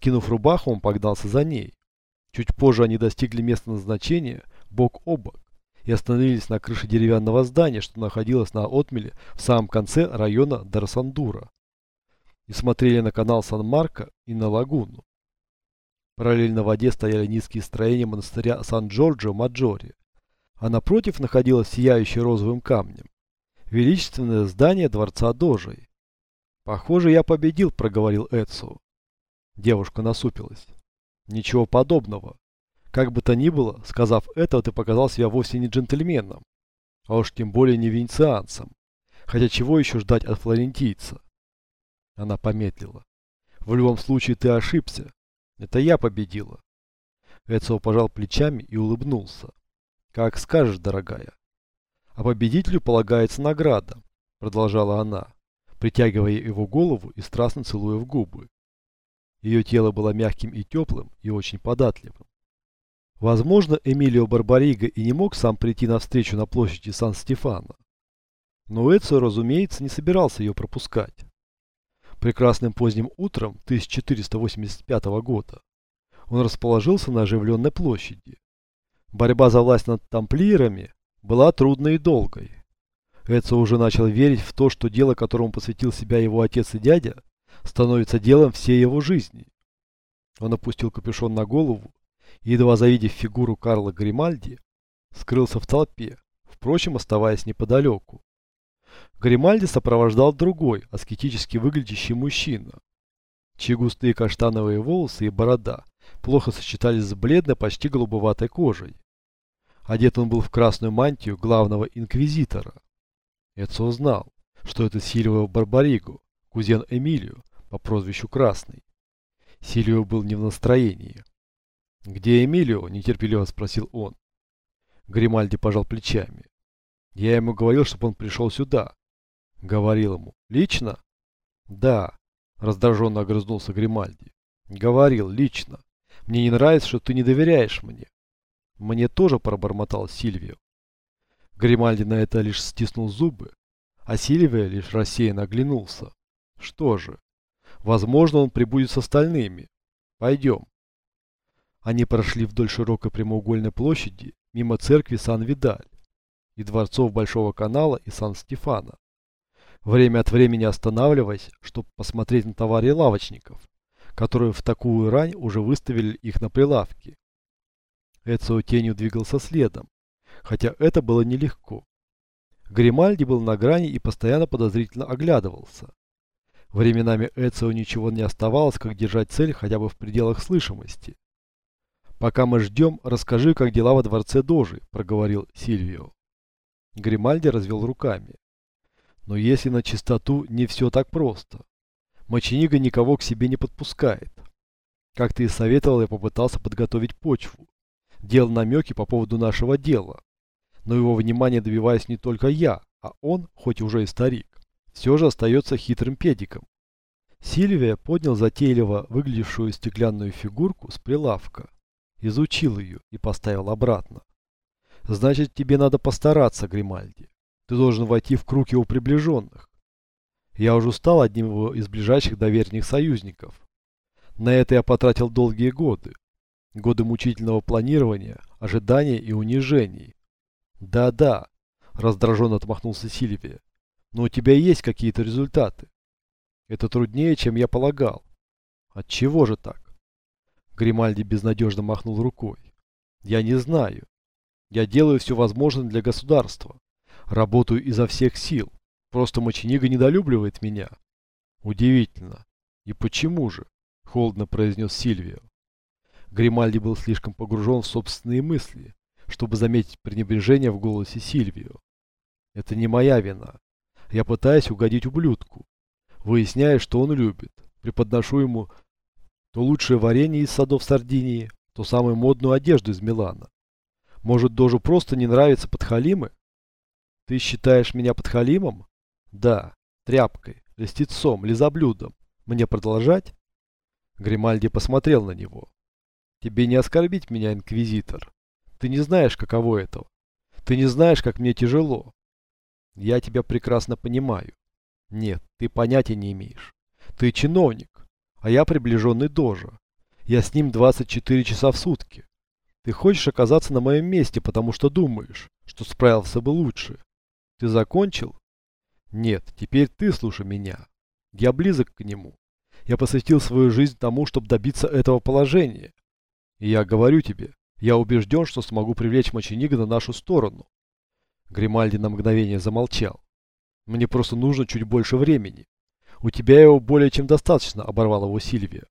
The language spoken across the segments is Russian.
Скинув рубаху, он погнался за ней. Чуть позже они достигли места назначения бок о бок и остановились на крыше деревянного здания, что находилось на отмеле в самом конце района Дарсандура, и смотрели на канал Сан-Марко и на лагуну. Параллельно воде стояли низкие строения монастыря Сан-Джорджо-Маджоре, а напротив находилось сияющее розовым камнем величественное здание дворца Дожей. «Похоже, я победил», — проговорил Эцио. Девушка насупилась. «Ничего подобного. Как бы то ни было, сказав это, ты показал себя вовсе не джентльменом, а уж тем более не венецианцем. Хотя чего еще ждать от флорентийца?» Она помедлила. «В любом случае ты ошибся. Это я победила». Эцио пожал плечами и улыбнулся. «Как скажешь, дорогая». «А победителю полагается награда», — продолжала она, притягивая его голову и страстно целуя в губы. Ее тело было мягким и теплым, и очень податливым. Возможно, Эмилио Барбариго и не мог сам прийти на встречу на площади Сан-Стефано. Но Эцио, разумеется, не собирался ее пропускать. Прекрасным поздним утром 1485 года он расположился на оживленной площади. Борьба за власть над тамплиерами была трудной и долгой. Эдсо уже начал верить в то, что дело, которому посвятил себя его отец и дядя, становится делом всей его жизни. Он опустил капюшон на голову и, едва завидев фигуру Карла Гримальди, скрылся в толпе, впрочем, оставаясь неподалеку. Гримальди сопровождал другой, аскетически выглядящий мужчина, чьи густые каштановые волосы и борода плохо сочетались с бледной, почти голубоватой кожей. Одет он был в красную мантию главного инквизитора. Эцо узнал, что это Сильвио Барбариго, кузен Эмилио, по прозвищу Красный. Сильвио был не в настроении. «Где Эмилио?» – нетерпеливо спросил он. Гримальди пожал плечами. «Я ему говорил, чтобы он пришел сюда». «Говорил ему. Лично?» «Да», – раздраженно огрызнулся Гримальди. «Говорил, лично. Мне не нравится, что ты не доверяешь мне. Мне тоже пробормотал Сильвио. Гримальди на это лишь стиснул зубы, а Сильвия лишь рассеянно оглянулся. Что же, возможно, он прибудет с остальными. Пойдем. Они прошли вдоль широкой прямоугольной площади, мимо церкви Сан-Видаль и дворцов Большого канала и Сан-Стефана, время от времени останавливаясь, чтобы посмотреть на товары лавочников, которые в такую рань уже выставили их на прилавке. Эцио тенью двигался следом, хотя это было нелегко. Гримальди был на грани и постоянно подозрительно оглядывался. Временами Эцио ничего не оставалось, как держать цель хотя бы в пределах слышимости. «Пока мы ждем, расскажи, как дела во дворце Дожи», – проговорил Сильвио. Гримальди развел руками. «Но если на чистоту, не все так просто. Моченига никого к себе не подпускает. Как ты и советовал, я попытался подготовить почву делал намеки по поводу нашего дела. Но его внимания добиваюсь не только я, а он, хоть уже и старик, все же остается хитрым педиком. Сильвия поднял затейливо выглядевшую стеклянную фигурку с прилавка, изучил ее и поставил обратно. Значит, тебе надо постараться, Гримальди. Ты должен войти в круг его приближенных. Я уже стал одним из ближайших доверенных союзников. На это я потратил долгие годы. Годы мучительного планирования, ожидания и унижений. Да-да, раздраженно отмахнулся Сильвия. Но у тебя есть какие-то результаты. Это труднее, чем я полагал. От чего же так? Гримальди безнадежно махнул рукой. Я не знаю. Я делаю все возможное для государства. Работаю изо всех сил. Просто Моченига недолюбливает меня. Удивительно. И почему же? Холодно произнес Сильвио. Гримальди был слишком погружен в собственные мысли, чтобы заметить пренебрежение в голосе Сильвио. Это не моя вина. Я пытаюсь угодить ублюдку. Выясняю, что он любит. Преподношу ему то лучшее варенье из садов Сардинии, то самую модную одежду из Милана. Может, Дожу просто не нравятся подхалимы? Ты считаешь меня подхалимом? Да, тряпкой, листецом, лизоблюдом. Мне продолжать? Гримальди посмотрел на него. Тебе не оскорбить меня, инквизитор. Ты не знаешь, каково это. Ты не знаешь, как мне тяжело. Я тебя прекрасно понимаю. Нет, ты понятия не имеешь. Ты чиновник, а я приближенный Дожа. Я с ним 24 часа в сутки. Ты хочешь оказаться на моем месте, потому что думаешь, что справился бы лучше. Ты закончил? Нет, теперь ты слушай меня. Я близок к нему. Я посвятил свою жизнь тому, чтобы добиться этого положения. И я говорю тебе, я убежден, что смогу привлечь Моченига на нашу сторону. Гримальди на мгновение замолчал. Мне просто нужно чуть больше времени. У тебя его более чем достаточно, оборвал его Сильвия.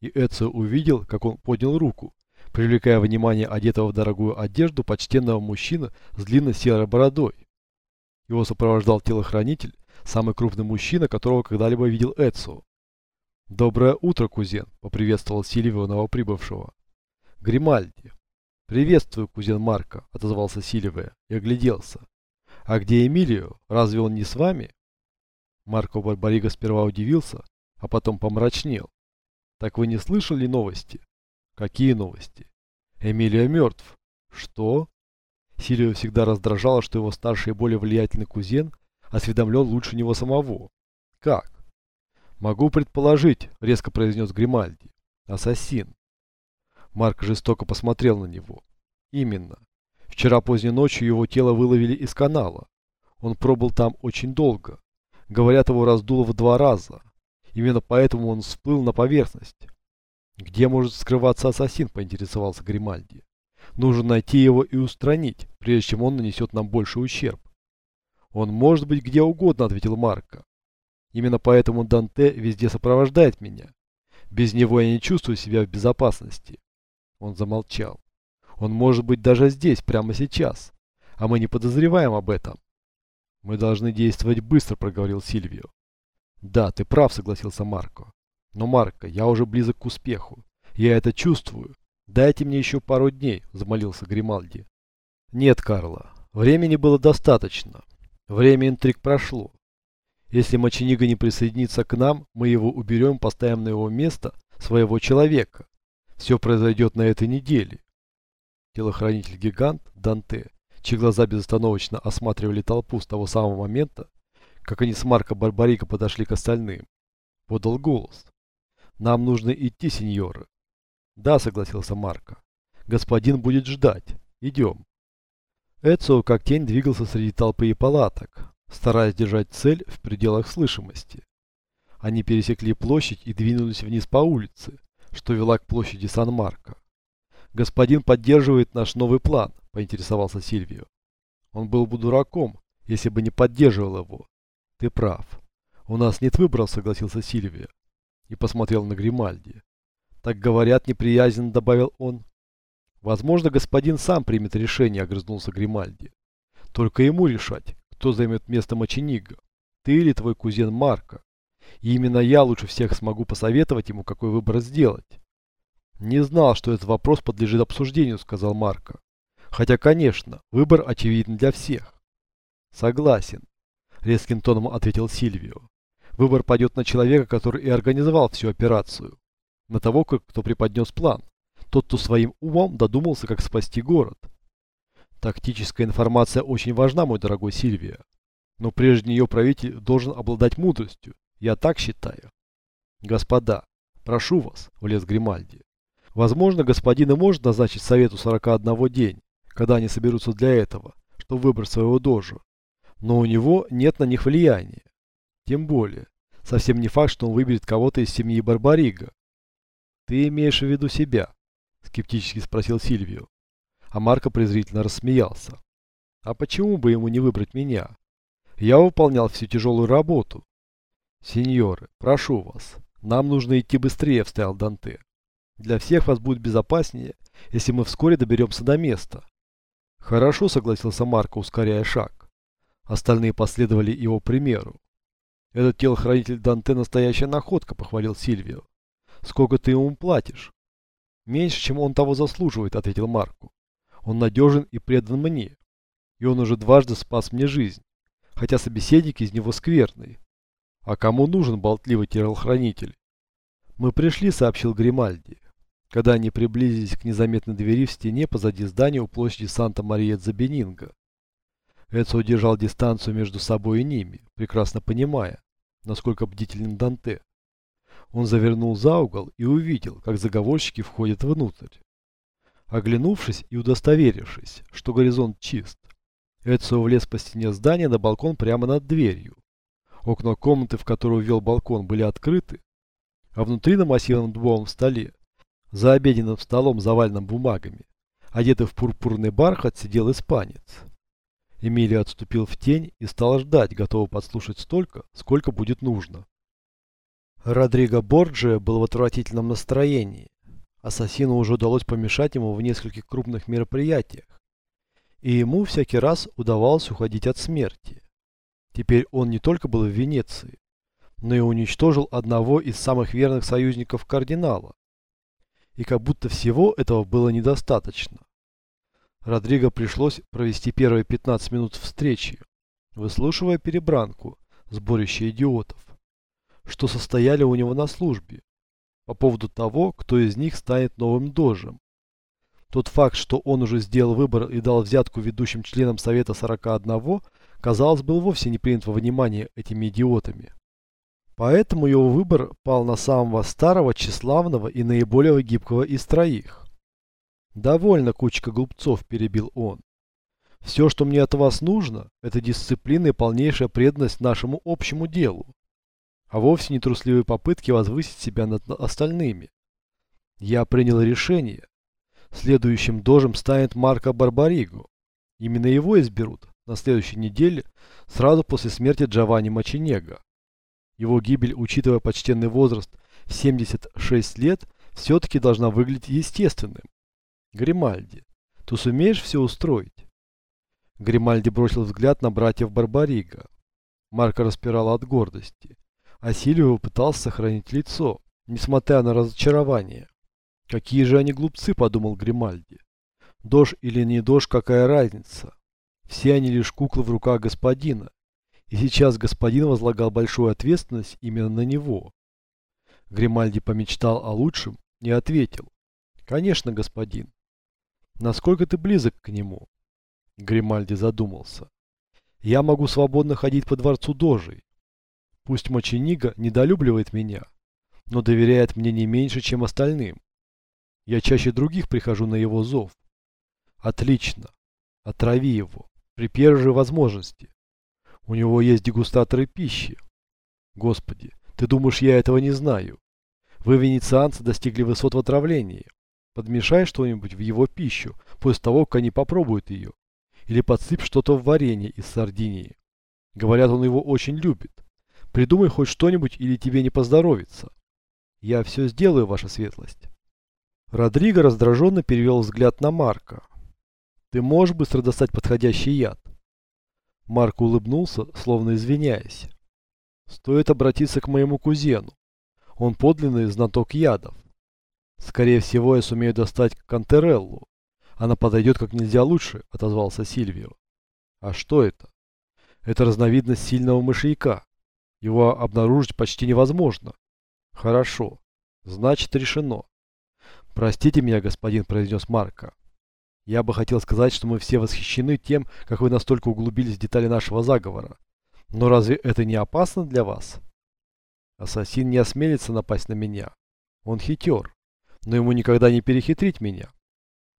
И Эцио увидел, как он поднял руку, привлекая внимание одетого в дорогую одежду почтенного мужчины с длинной серой бородой. Его сопровождал телохранитель, самый крупный мужчина, которого когда-либо видел Эцио. «Доброе утро, кузен», — поприветствовал Сильвио новоприбывшего. «Гримальди». «Приветствую, кузен Марко», — отозвался Сильвия и огляделся. «А где Эмилио? Разве он не с вами?» Марко Барбарига сперва удивился, а потом помрачнел. «Так вы не слышали новости?» «Какие новости?» «Эмилио мертв». «Что?» Сильвио всегда раздражало, что его старший и более влиятельный кузен осведомлен лучше него самого. «Как?» «Могу предположить», — резко произнес Гримальди. «Ассасин». Марк жестоко посмотрел на него. «Именно. Вчера поздней ночью его тело выловили из канала. Он пробыл там очень долго. Говорят, его раздуло в два раза. Именно поэтому он всплыл на поверхность. Где может скрываться ассасин, поинтересовался Гримальди. Нужно найти его и устранить, прежде чем он нанесет нам больший ущерб. Он может быть где угодно, ответил Марко. Именно поэтому Данте везде сопровождает меня. Без него я не чувствую себя в безопасности. Он замолчал. Он может быть даже здесь, прямо сейчас. А мы не подозреваем об этом. Мы должны действовать быстро, проговорил Сильвио. Да, ты прав, согласился Марко. Но, Марко, я уже близок к успеху. Я это чувствую. Дайте мне еще пару дней, замолился Гримальди. Нет, Карло, времени было достаточно. Время интриг прошло. Если Моченига не присоединится к нам, мы его уберем, поставим на его место своего человека. Все произойдет на этой неделе. Телохранитель-гигант Данте, чьи глаза безостановочно осматривали толпу с того самого момента, как они с Марко Барбарико подошли к остальным, подал голос. «Нам нужно идти, сеньоры». «Да», — согласился Марко. «Господин будет ждать. Идем». Эцио как тень двигался среди толпы и палаток, стараясь держать цель в пределах слышимости. Они пересекли площадь и двинулись вниз по улице, что вела к площади Сан-Марко. «Господин поддерживает наш новый план», – поинтересовался Сильвио. «Он был бы дураком, если бы не поддерживал его. Ты прав. У нас нет выбора», – согласился Сильвио. И посмотрел на Гримальди. «Так говорят, неприязненно», – добавил он. «Возможно, господин сам примет решение», – огрызнулся Гримальди. «Только ему решать, кто займет место Моченига, ты или твой кузен Марко. И именно я лучше всех смогу посоветовать ему, какой выбор сделать. Не знал, что этот вопрос подлежит обсуждению, сказал Марко. Хотя, конечно, выбор очевиден для всех. Согласен, резким тоном ответил Сильвио. Выбор пойдет на человека, который и организовал всю операцию. На того, кто преподнес план. Тот, кто своим умом додумался, как спасти город. Тактическая информация очень важна, мой дорогой Сильвия. Но прежде нее правитель должен обладать мудростью. Я так считаю. Господа, прошу вас, влез Гримальди. Возможно, господин и может назначить совету 41 день, когда они соберутся для этого, чтобы выбрать своего дожа. Но у него нет на них влияния. Тем более, совсем не факт, что он выберет кого-то из семьи Барбарига. Ты имеешь в виду себя? Скептически спросил Сильвио. А Марко презрительно рассмеялся. А почему бы ему не выбрать меня? Я выполнял всю тяжелую работу. Сеньоры, прошу вас, нам нужно идти быстрее, вставил Данте. Для всех вас будет безопаснее, если мы вскоре доберемся до места. Хорошо, согласился Марко, ускоряя шаг. Остальные последовали его примеру. Этот телохранитель Данте настоящая находка, похвалил Сильвио. Сколько ты ему платишь? Меньше, чем он того заслуживает, ответил Марко. Он надежен и предан мне. И он уже дважды спас мне жизнь, хотя собеседник из него скверный. А кому нужен болтливый телохранитель? Мы пришли, сообщил Гримальди. Когда они приблизились к незаметной двери в стене позади здания у площади Санта-Мария-Дзабенинга. Эдсо удержал дистанцию между собой и ними, прекрасно понимая, насколько бдителен Данте. Он завернул за угол и увидел, как заговорщики входят внутрь. Оглянувшись и удостоверившись, что горизонт чист, Эцио влез по стене здания на балкон прямо над дверью. Окна комнаты, в которую вел балкон, были открыты, а внутри на массивном дубовом столе, за обеденным столом, заваленным бумагами, одетый в пурпурный бархат, сидел испанец. Эмилия отступил в тень и стал ждать, готовый подслушать столько, сколько будет нужно. Родриго Борджио был в отвратительном настроении. Ассасину уже удалось помешать ему в нескольких крупных мероприятиях, и ему всякий раз удавалось уходить от смерти. Теперь он не только был в Венеции, но и уничтожил одного из самых верных союзников кардинала. И как будто всего этого было недостаточно. Родриго пришлось провести первые 15 минут встречи, выслушивая перебранку, сборище идиотов что состояли у него на службе, по поводу того, кто из них станет новым дожем. Тот факт, что он уже сделал выбор и дал взятку ведущим членам Совета 41, казалось, был вовсе не принят во внимание этими идиотами. Поэтому его выбор пал на самого старого, тщеславного и наиболее гибкого из троих. «Довольно, кучка глупцов», – перебил он. «Все, что мне от вас нужно, это дисциплина и полнейшая преданность нашему общему делу а вовсе не трусливые попытки возвысить себя над остальными. Я принял решение. Следующим дожем станет Марко Барбариго. Именно его изберут на следующей неделе, сразу после смерти Джованни Мачинега. Его гибель, учитывая почтенный возраст в 76 лет, все-таки должна выглядеть естественным. Гримальди, ты сумеешь все устроить? Гримальди бросил взгляд на братьев Барбариго. Марко распирал от гордости а Сильвио пытался сохранить лицо, несмотря на разочарование. «Какие же они глупцы», — подумал Гримальди. «Дождь или не дождь, какая разница? Все они лишь куклы в руках господина, и сейчас господин возлагал большую ответственность именно на него». Гримальди помечтал о лучшем и ответил. «Конечно, господин. Насколько ты близок к нему?» Гримальди задумался. «Я могу свободно ходить по дворцу Дожей, Пусть Моченига недолюбливает меня, но доверяет мне не меньше, чем остальным. Я чаще других прихожу на его зов. Отлично. Отрави его. При первой же возможности. У него есть дегустаторы пищи. Господи, ты думаешь, я этого не знаю? Вы, венецианцы, достигли высот в отравлении. Подмешай что-нибудь в его пищу, после того, как они попробуют ее. Или подсыпь что-то в варенье из Сардинии. Говорят, он его очень любит. Придумай хоть что-нибудь, или тебе не поздоровится. Я все сделаю, ваша светлость. Родриго раздраженно перевел взгляд на Марка. Ты можешь быстро достать подходящий яд? Марк улыбнулся, словно извиняясь. Стоит обратиться к моему кузену. Он подлинный знаток ядов. Скорее всего, я сумею достать Кантереллу. Она подойдет как нельзя лучше, отозвался Сильвио. А что это? Это разновидность сильного мышьяка. Его обнаружить почти невозможно. Хорошо. Значит, решено. Простите меня, господин, произнес Марко. Я бы хотел сказать, что мы все восхищены тем, как вы настолько углубились в детали нашего заговора. Но разве это не опасно для вас? Ассасин не осмелится напасть на меня. Он хитер, но ему никогда не перехитрить меня.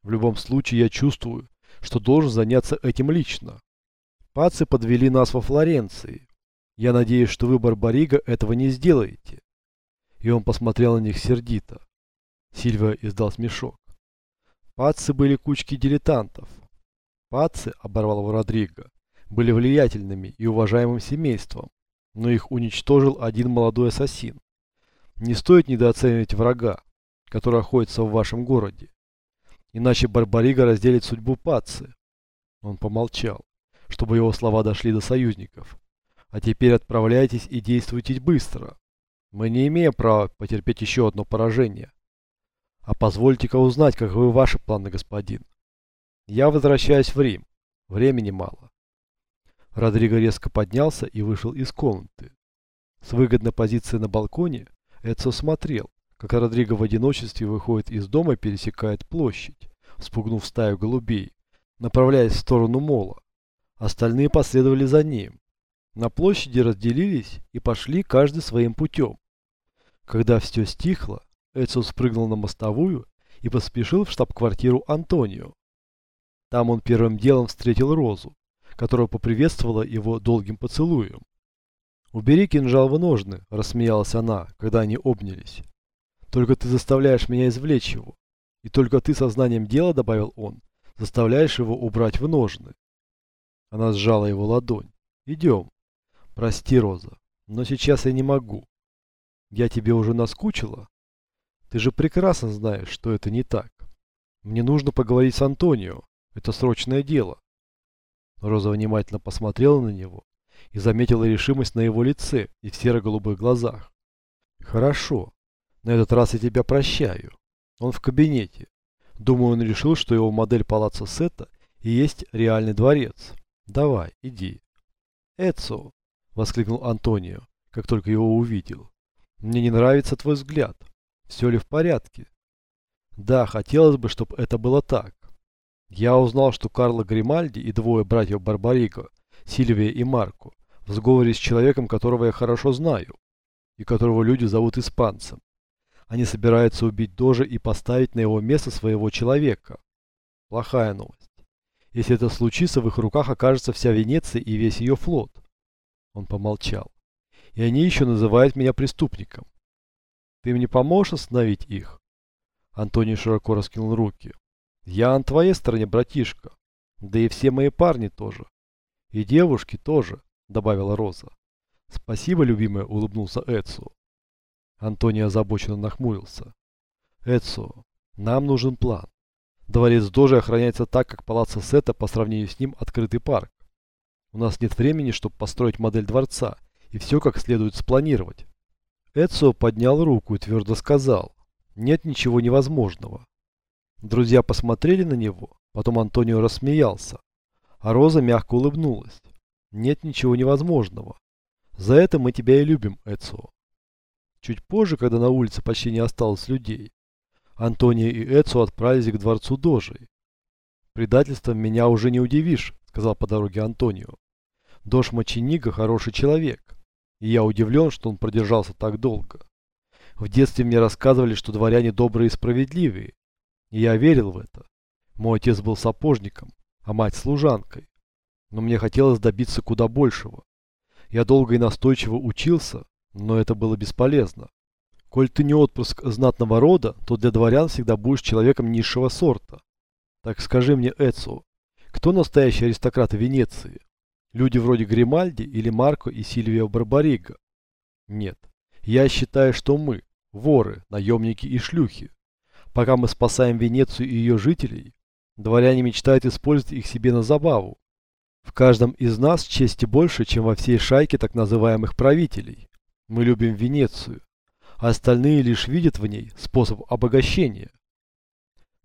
В любом случае я чувствую, что должен заняться этим лично. Пацы подвели нас во Флоренции. Я надеюсь, что вы, Барбарига, этого не сделаете. И он посмотрел на них сердито. Сильва издал смешок. Пацы были кучки дилетантов. Пацы, оборвал его Родриго, были влиятельными и уважаемым семейством, но их уничтожил один молодой ассасин. Не стоит недооценивать врага, который охотится в вашем городе. Иначе Барбарига разделит судьбу Пацы. Он помолчал, чтобы его слова дошли до союзников. А теперь отправляйтесь и действуйте быстро. Мы не имеем права потерпеть еще одно поражение. А позвольте-ка узнать, каковы ваши планы, господин. Я возвращаюсь в Рим. Времени мало. Родриго резко поднялся и вышел из комнаты. С выгодной позиции на балконе Эдсо смотрел, как Родриго в одиночестве выходит из дома и пересекает площадь, спугнув стаю голубей, направляясь в сторону мола. Остальные последовали за ним. На площади разделились и пошли каждый своим путем. Когда все стихло, Эцио спрыгнул на мостовую и поспешил в штаб-квартиру Антонио. Там он первым делом встретил Розу, которая поприветствовала его долгим поцелуем. «Убери кинжал в ножны», – рассмеялась она, когда они обнялись. «Только ты заставляешь меня извлечь его. И только ты сознанием дела, – добавил он, – заставляешь его убрать в ножны». Она сжала его ладонь. «Идем». «Прости, Роза, но сейчас я не могу. Я тебе уже наскучила? Ты же прекрасно знаешь, что это не так. Мне нужно поговорить с Антонио. Это срочное дело». Роза внимательно посмотрела на него и заметила решимость на его лице и в серо-голубых глазах. «Хорошо. На этот раз я тебя прощаю. Он в кабинете. Думаю, он решил, что его модель палаца Сета и есть реальный дворец. Давай, иди». «Эцо!» — воскликнул Антонио, как только его увидел. «Мне не нравится твой взгляд. Все ли в порядке?» «Да, хотелось бы, чтобы это было так. Я узнал, что Карло Гримальди и двое братьев Барбариго, Сильвия и Марко, в сговоре с человеком, которого я хорошо знаю, и которого люди зовут испанцем. Они собираются убить Дожа и поставить на его место своего человека. Плохая новость. Если это случится, в их руках окажется вся Венеция и весь ее флот. Он помолчал. И они еще называют меня преступником. Ты мне поможешь остановить их? Антоний широко раскинул руки. Я на твоей стороне, братишка. Да и все мои парни тоже. И девушки тоже, добавила Роза. Спасибо, любимая, улыбнулся Эцу. Антоний озабоченно нахмурился. Эцу, нам нужен план. Дворец Дожи охраняется так, как палаццо Сета по сравнению с ним открытый парк. У нас нет времени, чтобы построить модель дворца и все как следует спланировать. Эцо поднял руку и твердо сказал, нет ничего невозможного. Друзья посмотрели на него, потом Антонио рассмеялся, а Роза мягко улыбнулась. Нет ничего невозможного. За это мы тебя и любим, Эцио. Чуть позже, когда на улице почти не осталось людей, Антонио и Эцио отправились к дворцу Дожей. «Предательством меня уже не удивишь», — сказал по дороге Антонио. «Дож Маченига хороший человек, и я удивлен, что он продержался так долго. В детстве мне рассказывали, что дворяне добрые и справедливые, и я верил в это. Мой отец был сапожником, а мать служанкой. Но мне хотелось добиться куда большего. Я долго и настойчиво учился, но это было бесполезно. Коль ты не отпрыск знатного рода, то для дворян всегда будешь человеком низшего сорта. Так скажи мне, Эцио, кто настоящий аристократ Венеции? Люди вроде Гримальди или Марко и Сильвия Барбарига? Нет. Я считаю, что мы, воры, наемники и шлюхи. Пока мы спасаем Венецию и ее жителей, дворяне мечтают использовать их себе на забаву. В каждом из нас чести больше, чем во всей шайке так называемых правителей. Мы любим Венецию, а остальные лишь видят в ней способ обогащения.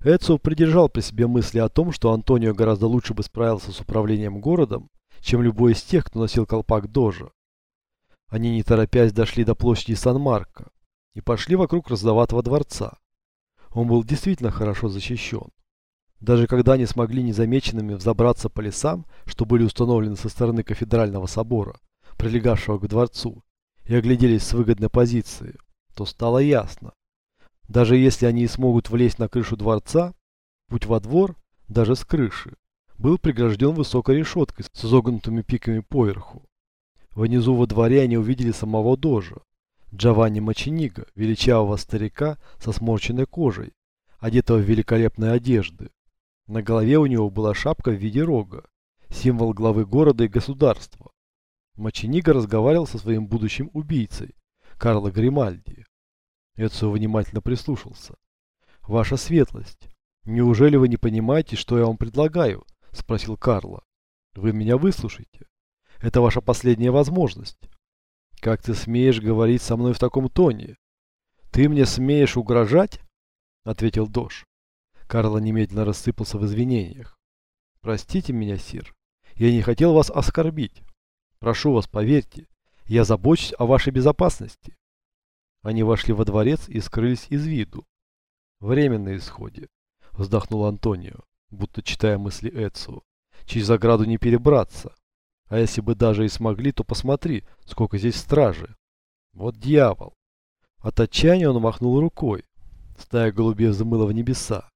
Эцио придержал при себе мысли о том, что Антонио гораздо лучше бы справился с управлением городом, чем любой из тех, кто носил колпак Дожа. Они не торопясь дошли до площади Сан-Марко и пошли вокруг раздаватого дворца. Он был действительно хорошо защищен. Даже когда они смогли незамеченными взобраться по лесам, что были установлены со стороны кафедрального собора, прилегавшего к дворцу, и огляделись с выгодной позиции, то стало ясно. Даже если они и смогут влезть на крышу дворца, путь во двор, даже с крыши, был прегражден высокой решеткой с изогнутыми пиками поверху. Внизу во дворе они увидели самого Дожа, Джованни Мачениго, величавого старика со сморченной кожей, одетого в великолепные одежды. На голове у него была шапка в виде рога, символ главы города и государства. Мачениго разговаривал со своим будущим убийцей, Карло Гримальди. Эцио внимательно прислушался. «Ваша светлость, неужели вы не понимаете, что я вам предлагаю?» – спросил Карло. «Вы меня выслушайте. Это ваша последняя возможность. Как ты смеешь говорить со мной в таком тоне? Ты мне смеешь угрожать? Ответил Дош. Карло немедленно рассыпался в извинениях. Простите меня, сир. Я не хотел вас оскорбить. Прошу вас, поверьте, я забочусь о вашей безопасности. Они вошли во дворец и скрылись из виду. Время на исходе, вздохнул Антонио, будто читая мысли Эцио. Через ограду не перебраться. А если бы даже и смогли, то посмотри, сколько здесь стражи. Вот дьявол. От отчаяния он махнул рукой. Стая голубей взмыла в небеса.